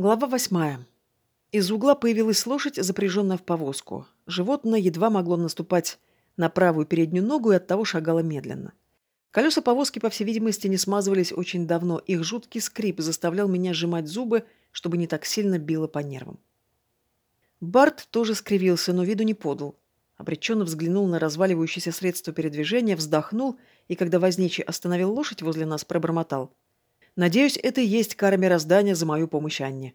Глава восьмая. Из угла появилась лошадь, запряженная в повозку. Животное едва могло наступать на правую переднюю ногу и оттого шагало медленно. Колеса повозки, по всей видимости, не смазывались очень давно. Их жуткий скрип заставлял меня сжимать зубы, чтобы не так сильно било по нервам. Барт тоже скривился, но виду не подал. Обреченно взглянул на разваливающееся средство передвижения, вздохнул и, когда возничий остановил лошадь возле нас, пробормотал. «Надеюсь, это и есть кара мироздания за мою помощь Анне».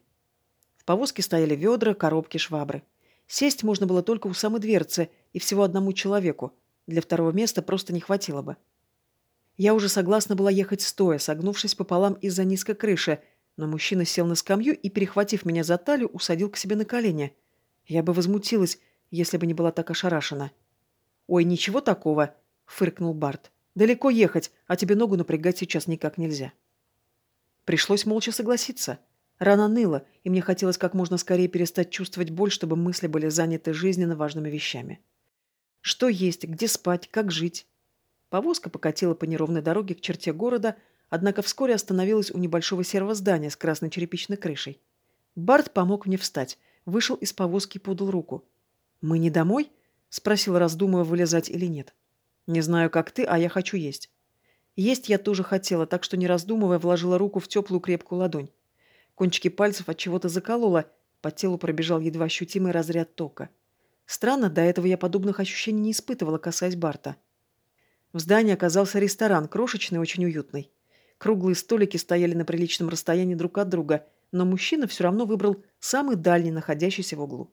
В повозке стояли ведра, коробки, швабры. Сесть можно было только у самой дверцы и всего одному человеку. Для второго места просто не хватило бы. Я уже согласна была ехать стоя, согнувшись пополам из-за низкой крыши, но мужчина сел на скамью и, перехватив меня за талию, усадил к себе на колени. Я бы возмутилась, если бы не была так ошарашена. «Ой, ничего такого!» — фыркнул Барт. «Далеко ехать, а тебе ногу напрягать сейчас никак нельзя». Пришлось молча согласиться. Рана ныла, и мне хотелось как можно скорее перестать чувствовать боль, чтобы мысли были заняты жизненно важными вещами. Что есть, где спать, как жить. Повозка покатила по неровной дороге к черте города, однако вскоре остановилась у небольшого серого здания с красной черепичной крышей. Барт помог мне встать, вышел из повозки и подал руку. «Мы не домой?» — спросил, раздумывая, вылезать или нет. «Не знаю, как ты, а я хочу есть». Есть я тоже хотела, так что, не раздумывая, вложила руку в теплую крепкую ладонь. Кончики пальцев от чего-то заколола, по телу пробежал едва ощутимый разряд тока. Странно, до этого я подобных ощущений не испытывала, касаясь Барта. В здании оказался ресторан, крошечный, очень уютный. Круглые столики стояли на приличном расстоянии друг от друга, но мужчина все равно выбрал самый дальний, находящийся в углу.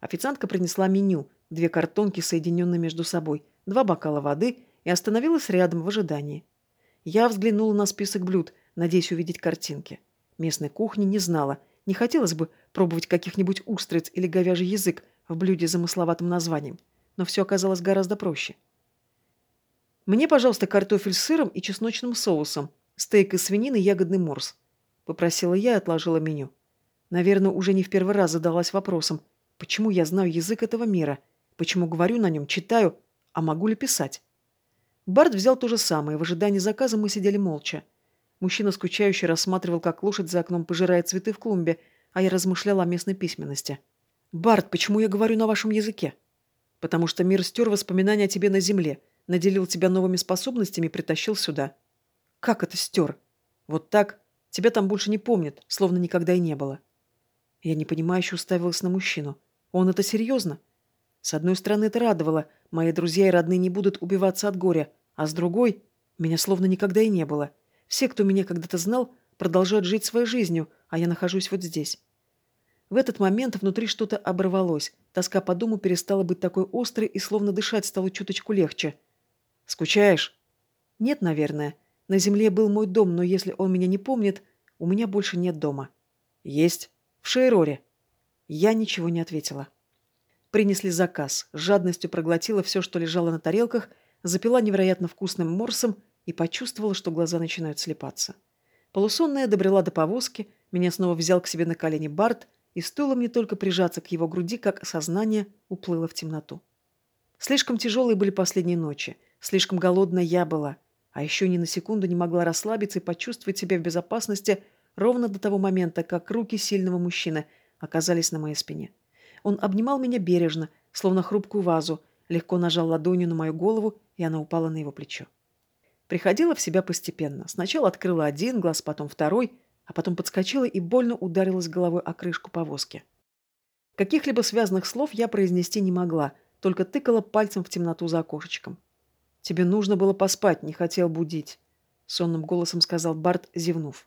Официантка принесла меню, две картонки, соединенные между собой, два бокала воды и остановилась рядом в ожидании. Я взглянула на список блюд, надеясь увидеть картинки. Местной кухни не знала. Не хотелось бы пробовать каких-нибудь устриц или говяжий язык в блюде с замысловатым названием. Но все оказалось гораздо проще. «Мне, пожалуйста, картофель с сыром и чесночным соусом, стейк из свинины и ягодный морс», — попросила я и отложила меню. Наверное, уже не в первый раз задалась вопросом, почему я знаю язык этого мира, почему говорю на нем, читаю, а могу ли писать. Барт взял то же самое, в ожидании заказа мы сидели молча. Мужчина скучающе рассматривал, как лошадь за окном пожирает цветы в клумбе, а я размышляла о местной письменности. «Барт, почему я говорю на вашем языке?» «Потому что мир стер воспоминания о тебе на земле, наделил тебя новыми способностями и притащил сюда». «Как это стер?» «Вот так. Тебя там больше не помнят, словно никогда и не было». Я непонимающе уставилась на мужчину. «Он это серьезно?» С одной стороны, это радовало. Мои друзья и родные не будут убиваться от горя. А с другой, меня словно никогда и не было. Все, кто меня когда-то знал, продолжают жить своей жизнью, а я нахожусь вот здесь. В этот момент внутри что-то оборвалось. Тоска по дому перестала быть такой острой, и словно дышать стало чуточку легче. «Скучаешь?» «Нет, наверное. На земле был мой дом, но если он меня не помнит, у меня больше нет дома». «Есть. В Шейроре». Я ничего не ответила. Принесли заказ. С жадностью проглотила все, что лежало на тарелках, запила невероятно вкусным морсом и почувствовала, что глаза начинают слепаться. Полусонная добрела до повозки, меня снова взял к себе на колени Барт, и стоило мне только прижаться к его груди, как сознание уплыло в темноту. Слишком тяжелые были последние ночи, слишком голодная я была, а еще ни на секунду не могла расслабиться и почувствовать себя в безопасности ровно до того момента, как руки сильного мужчины оказались на моей спине. Он обнимал меня бережно, словно хрупкую вазу, легко нажал ладонью на мою голову, и она упала на его плечо. Приходила в себя постепенно. Сначала открыла один глаз, потом второй, а потом подскочила и больно ударилась головой о крышку повозки. Каких-либо связанных слов я произнести не могла, только тыкала пальцем в темноту за окошечком. «Тебе нужно было поспать, не хотел будить», — сонным голосом сказал Барт, зевнув.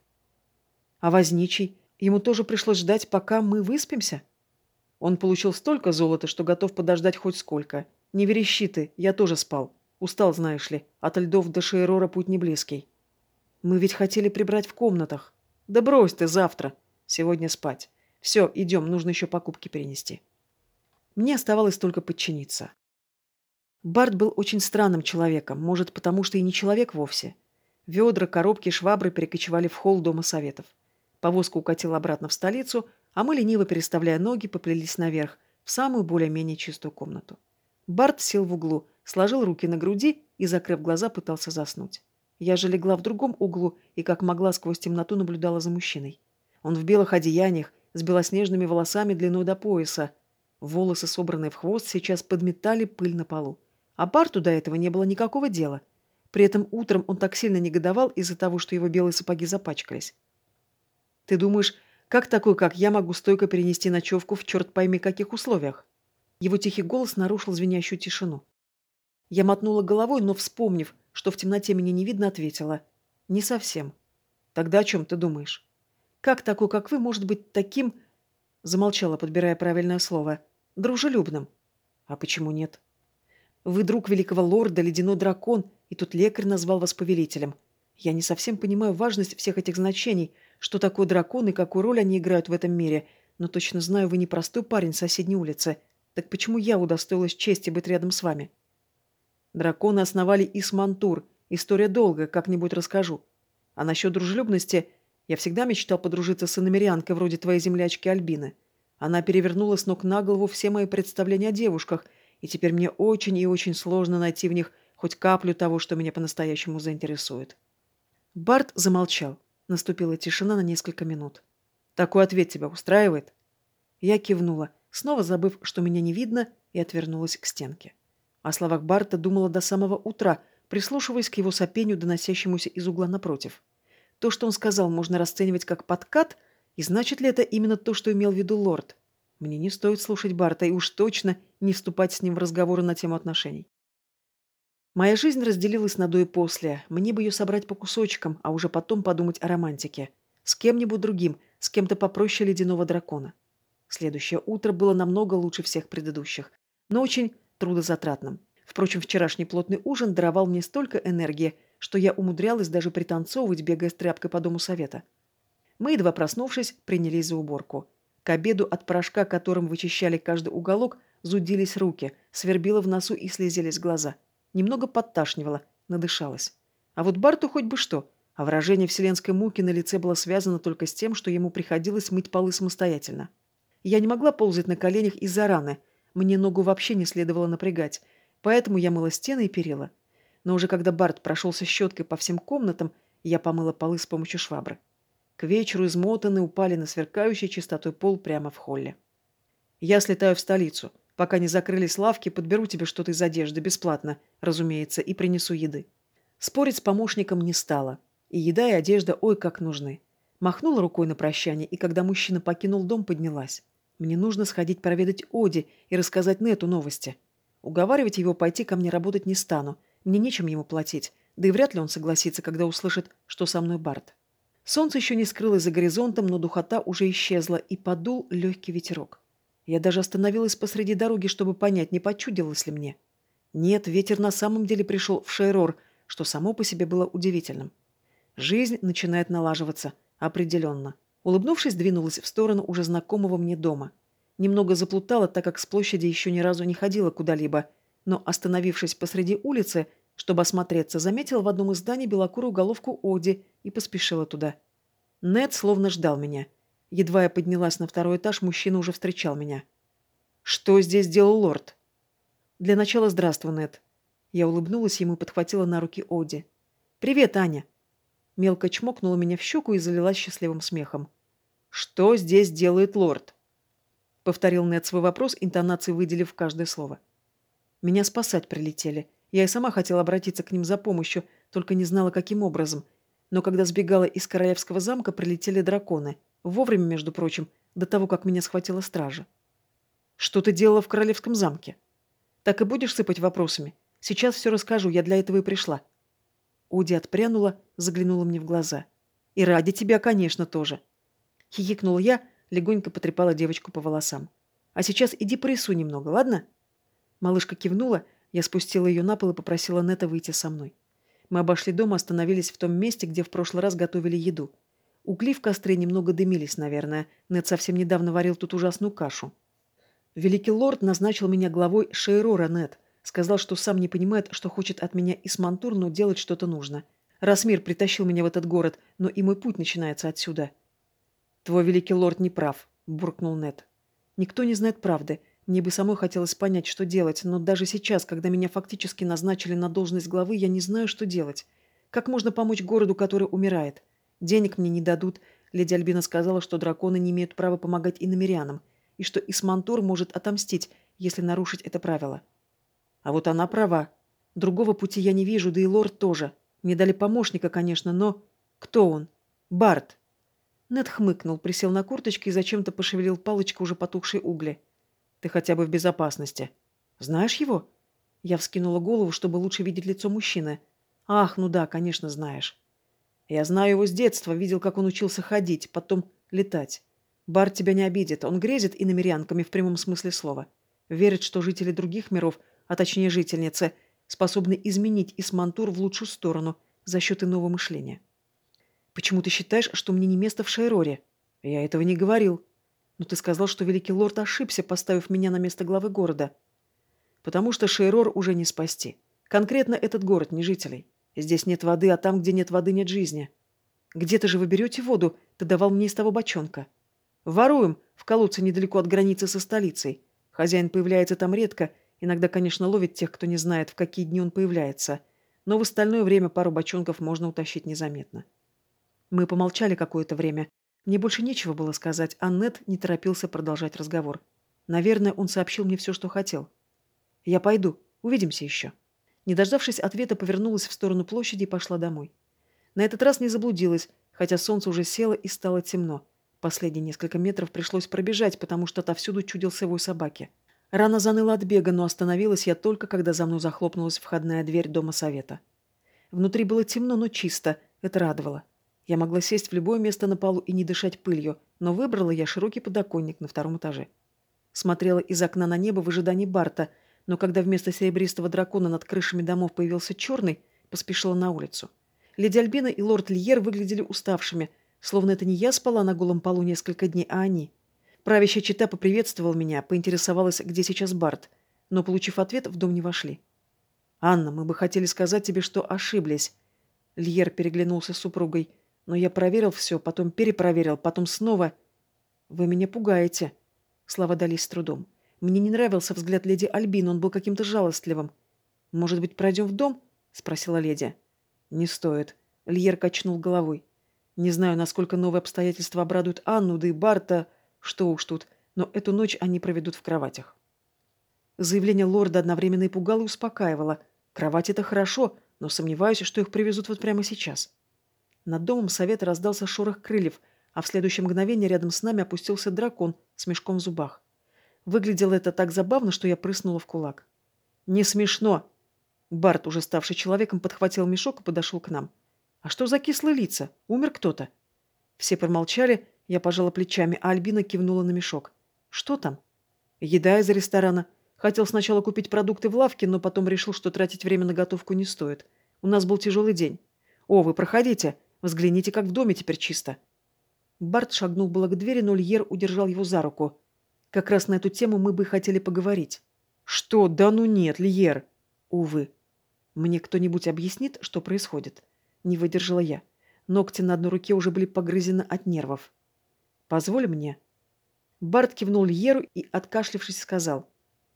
«А возничий? Ему тоже пришлось ждать, пока мы выспимся?» Он получил столько золота, что готов подождать хоть сколько. Не верещи ты, я тоже спал. Устал, знаешь ли. От льдов до Шейрора путь не близкий. Мы ведь хотели прибрать в комнатах. Да брось ты завтра. Сегодня спать. Все, идем, нужно еще покупки перенести. Мне оставалось только подчиниться. Барт был очень странным человеком, может, потому что и не человек вовсе. Ведра, коробки, швабры перекочевали в холл Дома Советов. Повозка укатила обратно в столицу, а мы, лениво переставляя ноги, поплелись наверх, в самую более-менее чистую комнату. Барт сел в углу, сложил руки на груди и, закрыв глаза, пытался заснуть. Я же легла в другом углу и, как могла, сквозь темноту наблюдала за мужчиной. Он в белых одеяниях, с белоснежными волосами длиной до пояса. Волосы, собранные в хвост, сейчас подметали пыль на полу. А Барту до этого не было никакого дела. При этом утром он так сильно негодовал из-за того, что его белые сапоги запачкались. «Ты думаешь, как такой, как я, могу стойко перенести ночевку в черт пойми каких условиях?» Его тихий голос нарушил звенящую тишину. Я мотнула головой, но, вспомнив, что в темноте меня не видно, ответила. «Не совсем. Тогда о чем ты думаешь? Как такой, как вы, может быть таким...» Замолчала, подбирая правильное слово. «Дружелюбным». «А почему нет?» «Вы друг великого лорда, ледяной дракон, и тут лекарь назвал вас повелителем. Я не совсем понимаю важность всех этих значений, что такое дракон и какую роль они играют в этом мире, но точно знаю, вы не простой парень с соседней улицы. Так почему я удостоилась чести быть рядом с вами?» Драконы основали Исмантур. История долгая, как-нибудь расскажу. А насчет дружелюбности, я всегда мечтал подружиться с иномерянкой вроде твоей землячки Альбины. Она перевернула с ног на голову все мои представления о девушках, и теперь мне очень и очень сложно найти в них хоть каплю того, что меня по-настоящему заинтересует. Барт замолчал. Наступила тишина на несколько минут. «Такой ответ тебя устраивает?» Я кивнула, снова забыв, что меня не видно, и отвернулась к стенке. О словах Барта думала до самого утра, прислушиваясь к его сопению, доносящемуся из угла напротив. То, что он сказал, можно расценивать как подкат, и значит ли это именно то, что имел в виду лорд? Мне не стоит слушать Барта и уж точно не вступать с ним в разговоры на тему отношений. Моя жизнь разделилась на до и после. Мне бы ее собрать по кусочкам, а уже потом подумать о романтике. С кем-нибудь другим, с кем-то попроще ледяного дракона. Следующее утро было намного лучше всех предыдущих, но очень трудозатратным. Впрочем, вчерашний плотный ужин даровал мне столько энергии, что я умудрялась даже пританцовывать, бегая с тряпкой по дому совета. Мы, едва проснувшись, принялись за уборку. К обеду от порошка, которым вычищали каждый уголок, зудились руки, свербило в носу и слезились глаза. Немного подташнивало, надышалась. А вот Барту хоть бы что, а выражение вселенской муки на лице было связано только с тем, что ему приходилось мыть полы самостоятельно. Я не могла ползать на коленях из-за раны – мне ногу вообще не следовало напрягать, поэтому я мыла стены и перила. Но уже когда Барт прошелся щеткой по всем комнатам, я помыла полы с помощью швабры. К вечеру измотаны упали на сверкающий чистотой пол прямо в холле. «Я слетаю в столицу. Пока не закрылись лавки, подберу тебе что-то из одежды, бесплатно, разумеется, и принесу еды». Спорить с помощником не стала. И еда, и одежда ой как нужны. Махнула рукой на прощание, и когда мужчина покинул дом, поднялась. Мне нужно сходить проведать Оди и рассказать Нету новости. Уговаривать его пойти ко мне работать не стану. Мне нечем ему платить. Да и вряд ли он согласится, когда услышит, что со мной Барт. Солнце еще не скрылось за горизонтом, но духота уже исчезла, и подул легкий ветерок. Я даже остановилась посреди дороги, чтобы понять, не почудилось ли мне. Нет, ветер на самом деле пришел в Шейрор, что само по себе было удивительным. Жизнь начинает налаживаться. Определенно. Улыбнувшись, двинулась в сторону уже знакомого мне дома. Немного заплутала, так как с площади еще ни разу не ходила куда-либо, но, остановившись посреди улицы, чтобы осмотреться, заметила в одном из зданий белокурую головку Оди и поспешила туда. Нед словно ждал меня. Едва я поднялась на второй этаж, мужчина уже встречал меня. «Что здесь делал лорд?» «Для начала здравствуй, Нед». Я улыбнулась ему и подхватила на руки Оди. «Привет, Аня!» Мелко чмокнула меня в щеку и залилась счастливым смехом. «Что здесь делает лорд?» Повторил Нед свой вопрос, интонации выделив каждое слово. «Меня спасать прилетели. Я и сама хотела обратиться к ним за помощью, только не знала, каким образом. Но когда сбегала из королевского замка, прилетели драконы. Вовремя, между прочим, до того, как меня схватила стража. «Что ты делала в королевском замке?» «Так и будешь сыпать вопросами? Сейчас все расскажу, я для этого и пришла». Уди отпрянула, заглянула мне в глаза. «И ради тебя, конечно, тоже». Хихикнула я, легонько потрепала девочку по волосам. «А сейчас иди порисуй немного, ладно?» Малышка кивнула, я спустила ее на пол и попросила Нета выйти со мной. Мы обошли дом и остановились в том месте, где в прошлый раз готовили еду. Угли в костре немного дымились, наверное. Нет совсем недавно варил тут ужасную кашу. Великий лорд назначил меня главой Шейрора Нет, Сказал, что сам не понимает, что хочет от меня Исмантур, но делать что-то нужно. Расмир притащил меня в этот город, но и мой путь начинается отсюда. «Твой великий лорд не прав», — буркнул Нед. «Никто не знает правды. Мне бы самой хотелось понять, что делать, но даже сейчас, когда меня фактически назначили на должность главы, я не знаю, что делать. Как можно помочь городу, который умирает? Денег мне не дадут, Леди Альбина сказала, что драконы не имеют права помогать иномерянам, и что Исмантур может отомстить, если нарушить это правило. А вот она права. Другого пути я не вижу, да и лорд тоже. Мне дали помощника, конечно, но... Кто он? Барт. Нед хмыкнул, присел на курточки и зачем-то пошевелил палочкой уже потухшей угли. Ты хотя бы в безопасности. Знаешь его? Я вскинула голову, чтобы лучше видеть лицо мужчины. Ах, ну да, конечно, знаешь. Я знаю его с детства, видел, как он учился ходить, потом летать. Барт тебя не обидит, он грезит иномерянками в прямом смысле слова. Верит, что жители других миров, а точнее жительницы, способны изменить Исмантур в лучшую сторону за счет иного мышления. Почему ты считаешь, что мне не место в Шайроре? Я этого не говорил. Но ты сказал, что Великий Лорд ошибся, поставив меня на место главы города. Потому что Шейрор уже не спасти. Конкретно этот город, не жителей. Здесь нет воды, а там, где нет воды, нет жизни. Где-то же вы берете воду, ты давал мне из того бочонка. Воруем в колодце недалеко от границы со столицей. Хозяин появляется там редко, иногда, конечно, ловит тех, кто не знает, в какие дни он появляется. Но в остальное время пару бочонков можно утащить незаметно. Мы помолчали какое-то время. Мне больше нечего было сказать, а Нед не торопился продолжать разговор. Наверное, он сообщил мне все, что хотел. «Я пойду. Увидимся еще». Не дождавшись ответа, повернулась в сторону площади и пошла домой. На этот раз не заблудилась, хотя солнце уже село и стало темно. Последние несколько метров пришлось пробежать, потому что отовсюду чудился вой собаки. Рана заныла от бега, но остановилась я только, когда за мной захлопнулась входная дверь дома совета. Внутри было темно, но чисто. Это радовало. Я могла сесть в любое место на полу и не дышать пылью, но выбрала я широкий подоконник на втором этаже. Смотрела из окна на небо в ожидании Барта – но когда вместо серебристого дракона над крышами домов появился черный, поспешила на улицу. Леди Альбина и лорд Льер выглядели уставшими, словно это не я спала на голом полу несколько дней, а они. Правящая чита поприветствовала меня, поинтересовалась, где сейчас Барт, но, получив ответ, в дом не вошли. «Анна, мы бы хотели сказать тебе, что ошиблись». Льер переглянулся с супругой. «Но я проверил все, потом перепроверил, потом снова...» «Вы меня пугаете». Слова дались с трудом. Мне не нравился взгляд леди Альбин, он был каким-то жалостливым. «Может быть, пройдем в дом?» — спросила леди. «Не стоит». Льер качнул головой. «Не знаю, насколько новые обстоятельства обрадуют Анну, да и Барта. Что уж тут. Но эту ночь они проведут в кроватях». Заявление лорда одновременно и пугало и успокаивало. Кровать — это хорошо, но сомневаюсь, что их привезут вот прямо сейчас. Над домом совета раздался шорох крыльев, а в следующее мгновение рядом с нами опустился дракон с мешком в зубах. Выглядело это так забавно, что я прыснула в кулак. «Не смешно!» Барт, уже ставший человеком, подхватил мешок и подошел к нам. «А что за кислые лица? Умер кто-то?» Все промолчали, я пожала плечами, а Альбина кивнула на мешок. «Что там?» «Еда из ресторана. Хотел сначала купить продукты в лавке, но потом решил, что тратить время на готовку не стоит. У нас был тяжелый день. О, вы проходите. Взгляните, как в доме теперь чисто». Барт шагнул было к двери, но Льер удержал его за руку. Как раз на эту тему мы бы хотели поговорить. Что? Да ну нет, Льер. Увы. Мне кто-нибудь объяснит, что происходит? Не выдержала я. Ногти на одной руке уже были погрызены от нервов. Позволь мне. Барт кивнул Льеру и, откашлившись, сказал.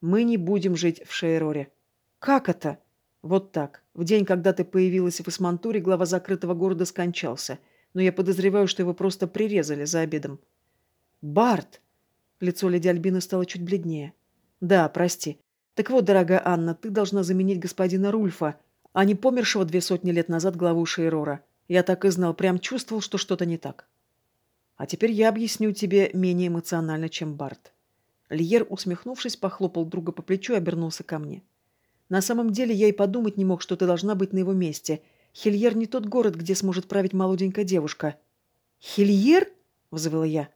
Мы не будем жить в Шейроре. Как это? Вот так. В день, когда ты появилась в Исмантуре, глава закрытого города скончался. Но я подозреваю, что его просто прирезали за обедом. Барт! Лицо леди Альбины стало чуть бледнее. «Да, прости. Так вот, дорогая Анна, ты должна заменить господина Рульфа, а не помершего две сотни лет назад главу Шейрора. Я так и знал, прям чувствовал, что что-то не так. А теперь я объясню тебе менее эмоционально, чем Барт». Льер, усмехнувшись, похлопал друга по плечу и обернулся ко мне. «На самом деле я и подумать не мог, что ты должна быть на его месте. Хильер не тот город, где сможет править молоденькая девушка». «Хильер?» — взвыла я.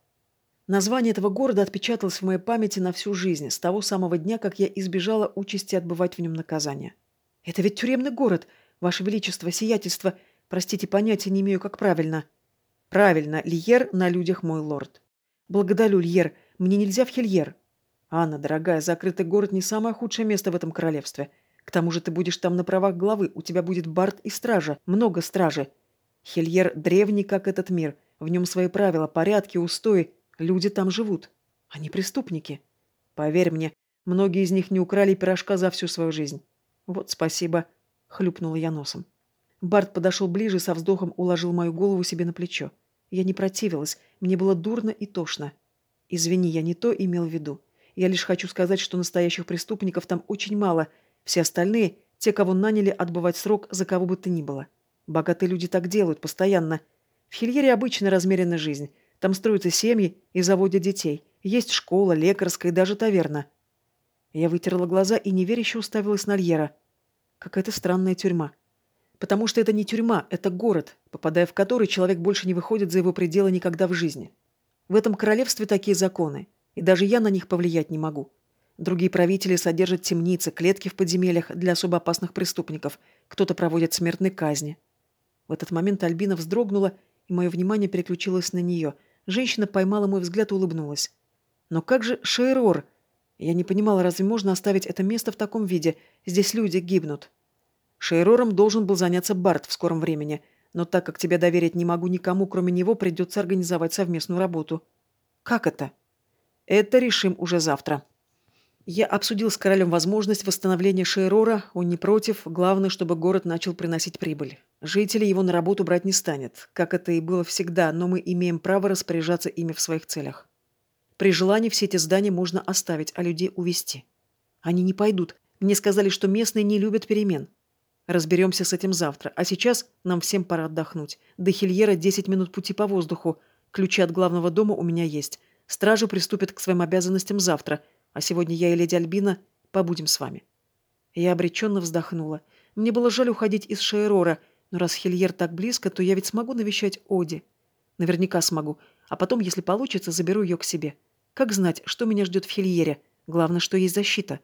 Название этого города отпечаталось в моей памяти на всю жизнь, с того самого дня, как я избежала участи отбывать в нем наказание. «Это ведь тюремный город, Ваше Величество, сиятельство. Простите, понятия не имею, как правильно». «Правильно, Льер на людях, мой лорд». «Благодарю, Льер. Мне нельзя в Хильер». «Анна, дорогая, закрытый город не самое худшее место в этом королевстве. К тому же ты будешь там на правах главы, у тебя будет бард и стража, много стражи. Хильер древний, как этот мир. В нем свои правила, порядки, устои, Люди там живут. Они преступники. Поверь мне, многие из них не украли пирожка за всю свою жизнь. Вот спасибо, хлюпнула я носом. Барт подошел ближе, со вздохом уложил мою голову себе на плечо. Я не противилась, мне было дурно и тошно. Извини, я не то имел в виду. Я лишь хочу сказать, что настоящих преступников там очень мало. Все остальные – те, кого наняли отбывать срок за кого бы то ни было. Богатые люди так делают постоянно. В Хильере обычная размеренная жизнь. Там строятся семьи и заводят детей. Есть школа, лекарская и даже таверна. Я вытерла глаза и неверяще уставилась на Льера. Какая-то странная тюрьма. Потому что это не тюрьма, это город, попадая в который человек больше не выходит за его пределы никогда в жизни. В этом королевстве такие законы, и даже я на них повлиять не могу. Другие правители содержат темницы, клетки в подземельях для особо опасных преступников. Кто-то проводит смертные казни. В этот момент Альбина вздрогнула, и мое внимание переключилось на нее. Женщина поймала мой взгляд и улыбнулась. «Но как же Шейрор?» Я не понимала, разве можно оставить это место в таком виде? Здесь люди гибнут. Шейрором должен был заняться Барт в скором времени, но так как тебя доверить не могу никому, кроме него, придется организовать совместную работу. Как это? Это решим уже завтра. Я обсудил с королем возможность восстановления Шейрора, он не против, главное, чтобы город начал приносить прибыль. Жители его на работу брать не станет, как это и было всегда, но мы имеем право распоряжаться ими в своих целях. При желании все эти здания можно оставить, а людей увести. Они не пойдут. Мне сказали, что местные не любят перемен. Разберемся с этим завтра. А сейчас нам всем пора отдохнуть. До Хильера 10 минут пути по воздуху. Ключи от главного дома у меня есть. Стражи приступят к своим обязанностям завтра. А сегодня я и леди Альбина побудем с вами. Я обреченно вздохнула. Мне было жаль уходить из Шейрора, но раз Хильер так близко, то я ведь смогу навещать Оди. Наверняка смогу. А потом, если получится, заберу ее к себе. Как знать, что меня ждет в Хильере? Главное, что есть защита.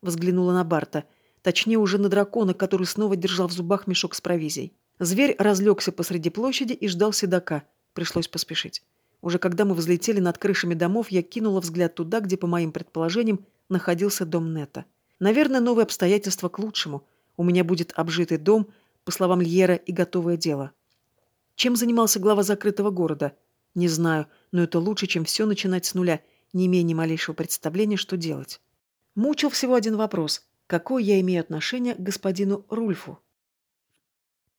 Взглянула на Барта. Точнее, уже на дракона, который снова держал в зубах мешок с провизией. Зверь разлегся посреди площади и ждал седока. Пришлось поспешить. Уже когда мы взлетели над крышами домов, я кинула взгляд туда, где, по моим предположениям, находился дом Нета. Наверное, новые обстоятельства к лучшему. У меня будет обжитый дом, по словам Льера, и готовое дело. Чем занимался глава закрытого города? Не знаю, но это лучше, чем все начинать с нуля, не имея ни малейшего представления, что делать. Мучил всего один вопрос. Какое я имею отношение к господину Рульфу?